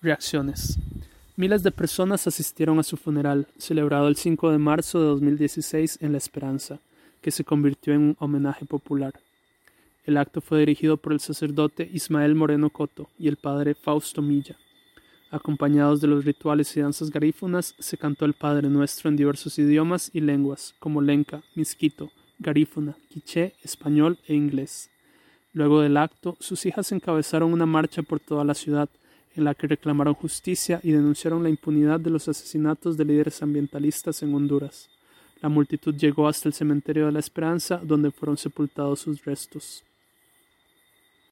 Reacciones. Miles de personas asistieron a su funeral, celebrado el 5 de marzo de 2016 en La Esperanza, que se convirtió en un homenaje popular. El acto fue dirigido por el sacerdote Ismael Moreno Coto y el padre Fausto Milla. Acompañados de los rituales y danzas garífunas, se cantó el Padre Nuestro en diversos idiomas y lenguas, como lenca, misquito, garífuna, quiché, español e inglés. Luego del acto, sus hijas encabezaron una marcha por toda la ciudad, en la que reclamaron justicia y denunciaron la impunidad de los asesinatos de líderes ambientalistas en Honduras. La multitud llegó hasta el cementerio de la Esperanza, donde fueron sepultados sus restos.